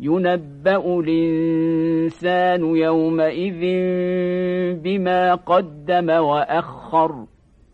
ينبأ الإنسان يومئذ بما قدم وأخر